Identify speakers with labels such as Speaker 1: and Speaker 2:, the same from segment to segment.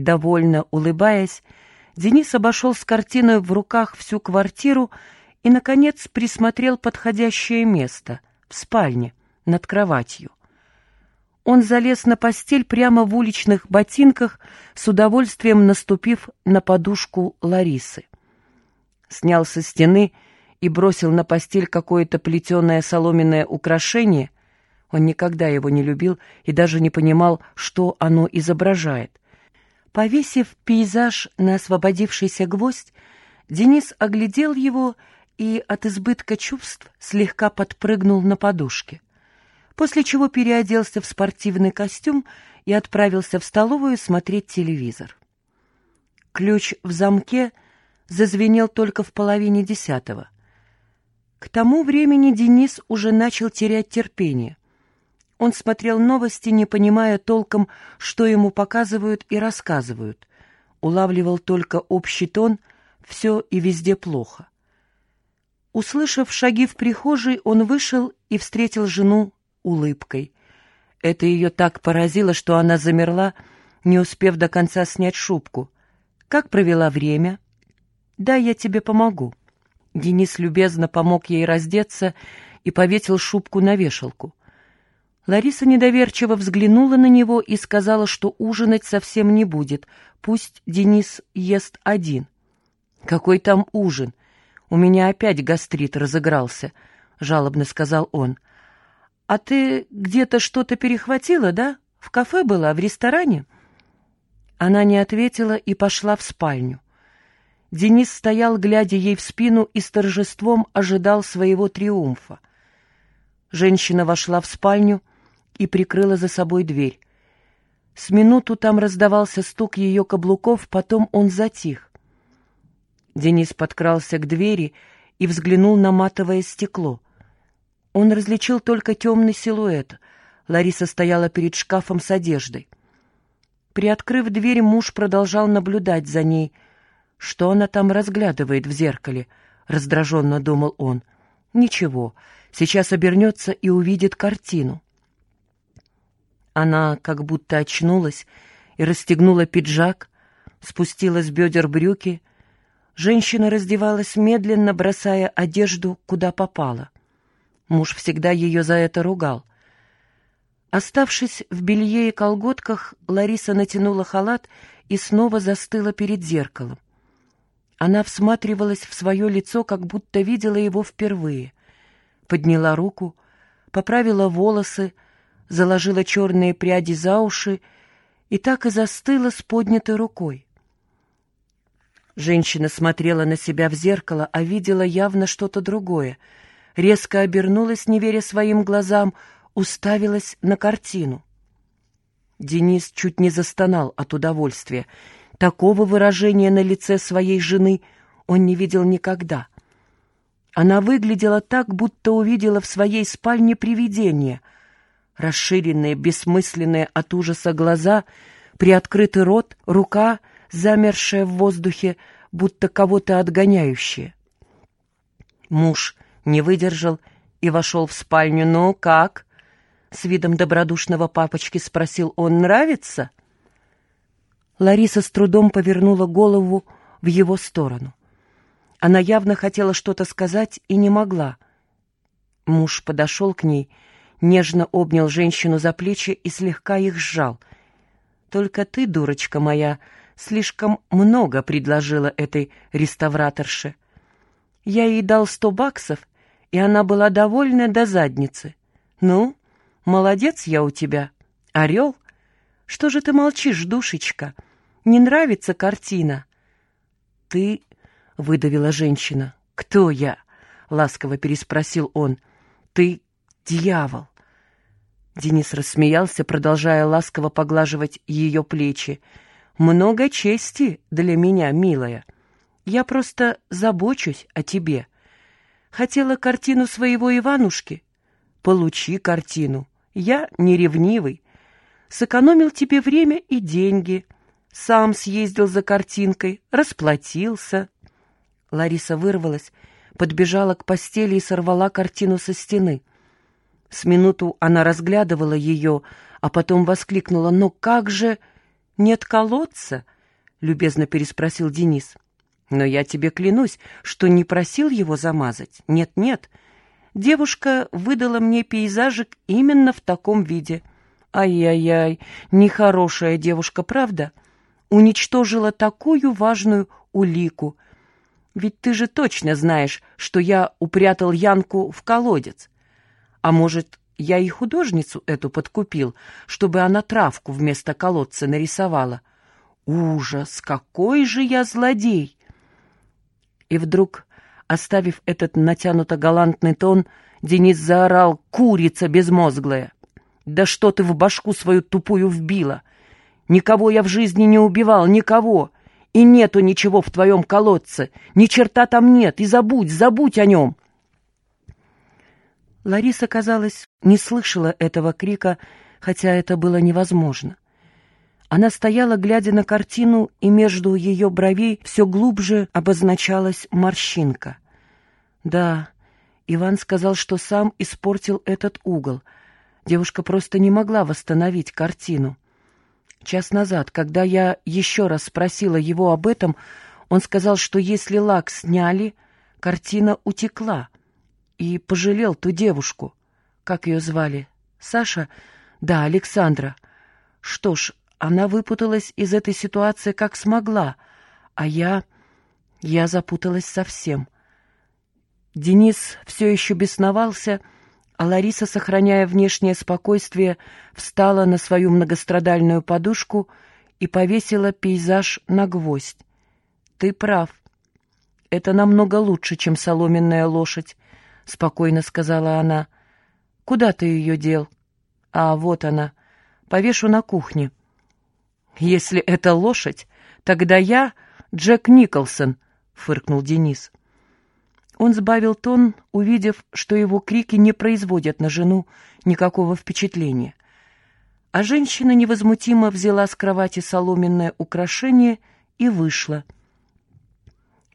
Speaker 1: Довольно улыбаясь, Денис обошел с картиной в руках всю квартиру и, наконец, присмотрел подходящее место в спальне над кроватью. Он залез на постель прямо в уличных ботинках, с удовольствием наступив на подушку Ларисы. Снял со стены и бросил на постель какое-то плетеное соломенное украшение. Он никогда его не любил и даже не понимал, что оно изображает. Повесив пейзаж на освободившийся гвоздь, Денис оглядел его и от избытка чувств слегка подпрыгнул на подушке, после чего переоделся в спортивный костюм и отправился в столовую смотреть телевизор. Ключ в замке зазвенел только в половине десятого. К тому времени Денис уже начал терять терпение. Он смотрел новости, не понимая толком, что ему показывают и рассказывают. Улавливал только общий тон «все и везде плохо». Услышав шаги в прихожей, он вышел и встретил жену улыбкой. Это ее так поразило, что она замерла, не успев до конца снять шубку. «Как провела время?» «Да, я тебе помогу». Денис любезно помог ей раздеться и повесил шубку на вешалку. Лариса недоверчиво взглянула на него и сказала, что ужинать совсем не будет. Пусть Денис ест один. «Какой там ужин? У меня опять гастрит разыгрался», — жалобно сказал он. «А ты где-то что-то перехватила, да? В кафе была, в ресторане?» Она не ответила и пошла в спальню. Денис стоял, глядя ей в спину, и с торжеством ожидал своего триумфа. Женщина вошла в спальню и прикрыла за собой дверь. С минуту там раздавался стук ее каблуков, потом он затих. Денис подкрался к двери и взглянул на матовое стекло. Он различил только темный силуэт. Лариса стояла перед шкафом с одеждой. Приоткрыв дверь, муж продолжал наблюдать за ней. Что она там разглядывает в зеркале? Раздраженно думал он. Ничего, сейчас обернется и увидит картину. Она как будто очнулась и расстегнула пиджак, спустила с бедер брюки. Женщина раздевалась медленно, бросая одежду, куда попала. Муж всегда ее за это ругал. Оставшись в белье и колготках, Лариса натянула халат и снова застыла перед зеркалом. Она всматривалась в свое лицо, как будто видела его впервые. Подняла руку, поправила волосы, заложила черные пряди за уши и так и застыла с поднятой рукой. Женщина смотрела на себя в зеркало, а видела явно что-то другое. Резко обернулась, не веря своим глазам, уставилась на картину. Денис чуть не застонал от удовольствия. Такого выражения на лице своей жены он не видел никогда. Она выглядела так, будто увидела в своей спальне привидение — расширенные, бессмысленные от ужаса глаза, приоткрытый рот, рука, замершая в воздухе, будто кого-то отгоняющая. Муж не выдержал и вошел в спальню. «Ну, как?» — с видом добродушного папочки спросил он. «Нравится?» Лариса с трудом повернула голову в его сторону. Она явно хотела что-то сказать и не могла. Муж подошел к ней нежно обнял женщину за плечи и слегка их сжал. «Только ты, дурочка моя, слишком много предложила этой реставраторше. Я ей дал сто баксов, и она была довольна до задницы. Ну, молодец я у тебя, орел. Что же ты молчишь, душечка? Не нравится картина?» «Ты...» — выдавила женщина. «Кто я?» — ласково переспросил он. «Ты дьявол!» Денис рассмеялся, продолжая ласково поглаживать ее плечи. «Много чести для меня, милая. Я просто забочусь о тебе. Хотела картину своего Иванушки? Получи картину. Я не ревнивый. Сэкономил тебе время и деньги. Сам съездил за картинкой, расплатился». Лариса вырвалась, подбежала к постели и сорвала картину со стены. С минуту она разглядывала ее, а потом воскликнула «Но как же...» «Нет колодца?» — любезно переспросил Денис. «Но я тебе клянусь, что не просил его замазать. Нет-нет. Девушка выдала мне пейзажик именно в таком виде. Ай-яй-яй, нехорошая девушка, правда? Уничтожила такую важную улику. Ведь ты же точно знаешь, что я упрятал Янку в колодец. А может, я и художницу эту подкупил, чтобы она травку вместо колодца нарисовала. Ужас, какой же я злодей! И вдруг, оставив этот натянуто-галантный тон, Денис заорал «Курица безмозглая!» «Да что ты в башку свою тупую вбила? Никого я в жизни не убивал, никого! И нету ничего в твоем колодце, ни черта там нет, и забудь, забудь о нем!» Лариса, казалось, не слышала этого крика, хотя это было невозможно. Она стояла, глядя на картину, и между ее бровей все глубже обозначалась морщинка. Да, Иван сказал, что сам испортил этот угол. Девушка просто не могла восстановить картину. Час назад, когда я еще раз спросила его об этом, он сказал, что если лак сняли, картина утекла — и пожалел ту девушку. Как ее звали? Саша? Да, Александра. Что ж, она выпуталась из этой ситуации как смогла, а я... я запуталась совсем. Денис все еще бесновался, а Лариса, сохраняя внешнее спокойствие, встала на свою многострадальную подушку и повесила пейзаж на гвоздь. «Ты прав. Это намного лучше, чем соломенная лошадь. — спокойно сказала она. «Куда ты ее дел?» «А, вот она. Повешу на кухне». «Если это лошадь, тогда я Джек Николсон», — фыркнул Денис. Он сбавил тон, увидев, что его крики не производят на жену никакого впечатления. А женщина невозмутимо взяла с кровати соломенное украшение и вышла —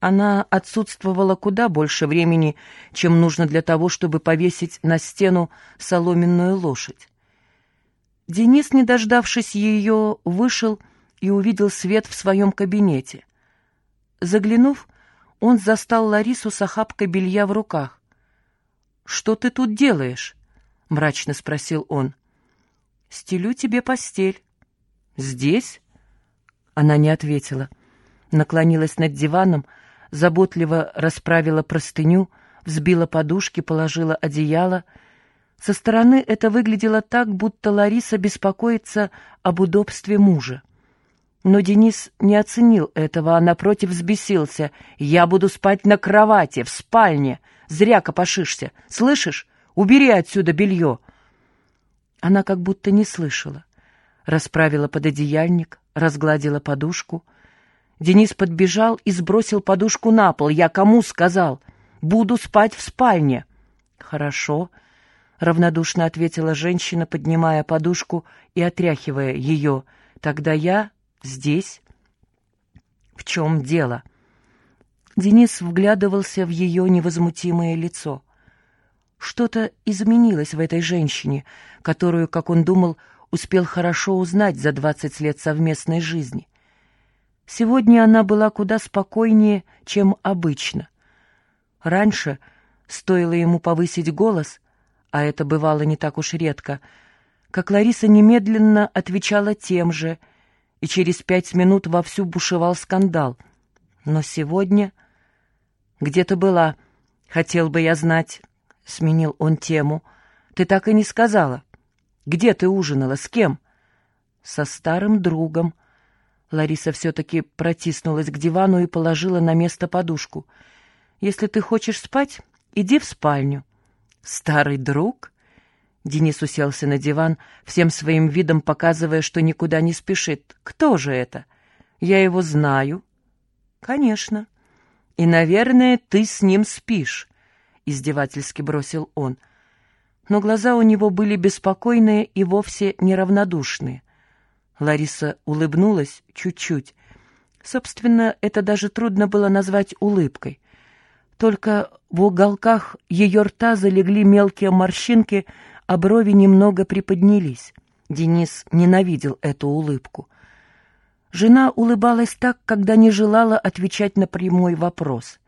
Speaker 1: она отсутствовала куда больше времени, чем нужно для того, чтобы повесить на стену соломенную лошадь. Денис, не дождавшись ее, вышел и увидел свет в своем кабинете. Заглянув, он застал Ларису с охапкой белья в руках. «Что ты тут делаешь?» — мрачно спросил он. «Стелю тебе постель». «Здесь?» Она не ответила. Наклонилась над диваном, заботливо расправила простыню, взбила подушки, положила одеяло. Со стороны это выглядело так, будто Лариса беспокоится об удобстве мужа. Но Денис не оценил этого, а напротив взбесился. «Я буду спать на кровати, в спальне. Зря копошишься. Слышишь? Убери отсюда белье!» Она как будто не слышала. Расправила пододеяльник, разгладила подушку — Денис подбежал и сбросил подушку на пол. «Я кому сказал? Буду спать в спальне». «Хорошо», — равнодушно ответила женщина, поднимая подушку и отряхивая ее. «Тогда я здесь». «В чем дело?» Денис вглядывался в ее невозмутимое лицо. Что-то изменилось в этой женщине, которую, как он думал, успел хорошо узнать за двадцать лет совместной жизни. Сегодня она была куда спокойнее, чем обычно. Раньше, стоило ему повысить голос, а это бывало не так уж редко, как Лариса немедленно отвечала тем же, и через пять минут вовсю бушевал скандал. Но сегодня... «Где ты была? Хотел бы я знать», — сменил он тему. «Ты так и не сказала. Где ты ужинала? С кем?» «Со старым другом», Лариса все-таки протиснулась к дивану и положила на место подушку. «Если ты хочешь спать, иди в спальню». «Старый друг?» Денис уселся на диван, всем своим видом показывая, что никуда не спешит. «Кто же это?» «Я его знаю». «Конечно». «И, наверное, ты с ним спишь», — издевательски бросил он. Но глаза у него были беспокойные и вовсе неравнодушные. Лариса улыбнулась чуть-чуть. Собственно, это даже трудно было назвать улыбкой. Только в уголках ее рта залегли мелкие морщинки, а брови немного приподнялись. Денис ненавидел эту улыбку. Жена улыбалась так, когда не желала отвечать на прямой вопрос.